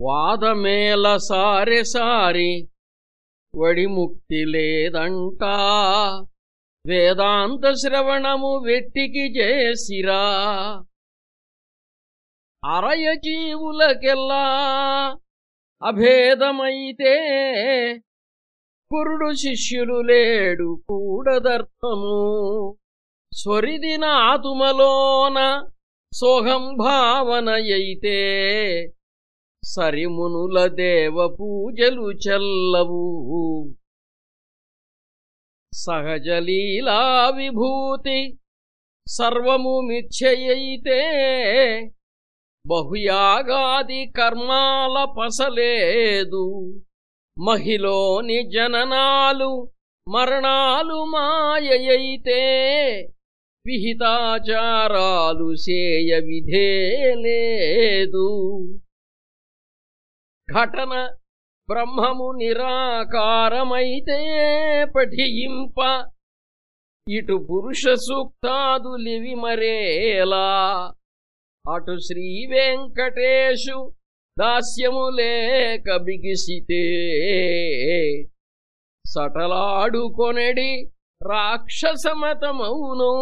వాదమేల సారె సారి వడిముక్తి లేదంటా. వేదాంత శ్రవణము వెట్టికి చేసిరా. అరయ జీవులకెల్లా అభేదమైతే కురుడు శిష్యులు లేడు కూడదర్థము. స్వరిదిన ఆతుమలోన సోహం భావనయైతే సరిమునుల దేవ పూజలు చెల్లవు. సహజలీలా విభూతి సర్వము మిథ్యయైతే బహుయాగాది కర్మాల పసలేదు. మహిలోని జననాలు మరణాలు మాయయైతే విహితాచారాలు సేయ విధే లేదు. ఘటన బ్రహ్మము నిరాకారమైతే పఠియింప. ఇటు పురుష సూక్తాదులివి మరేలా? అటు శ్రీ వెంకటేశు దాస్యము లేక బిగిసితే సటలాడుకొనడి రాక్షసమతమౌను.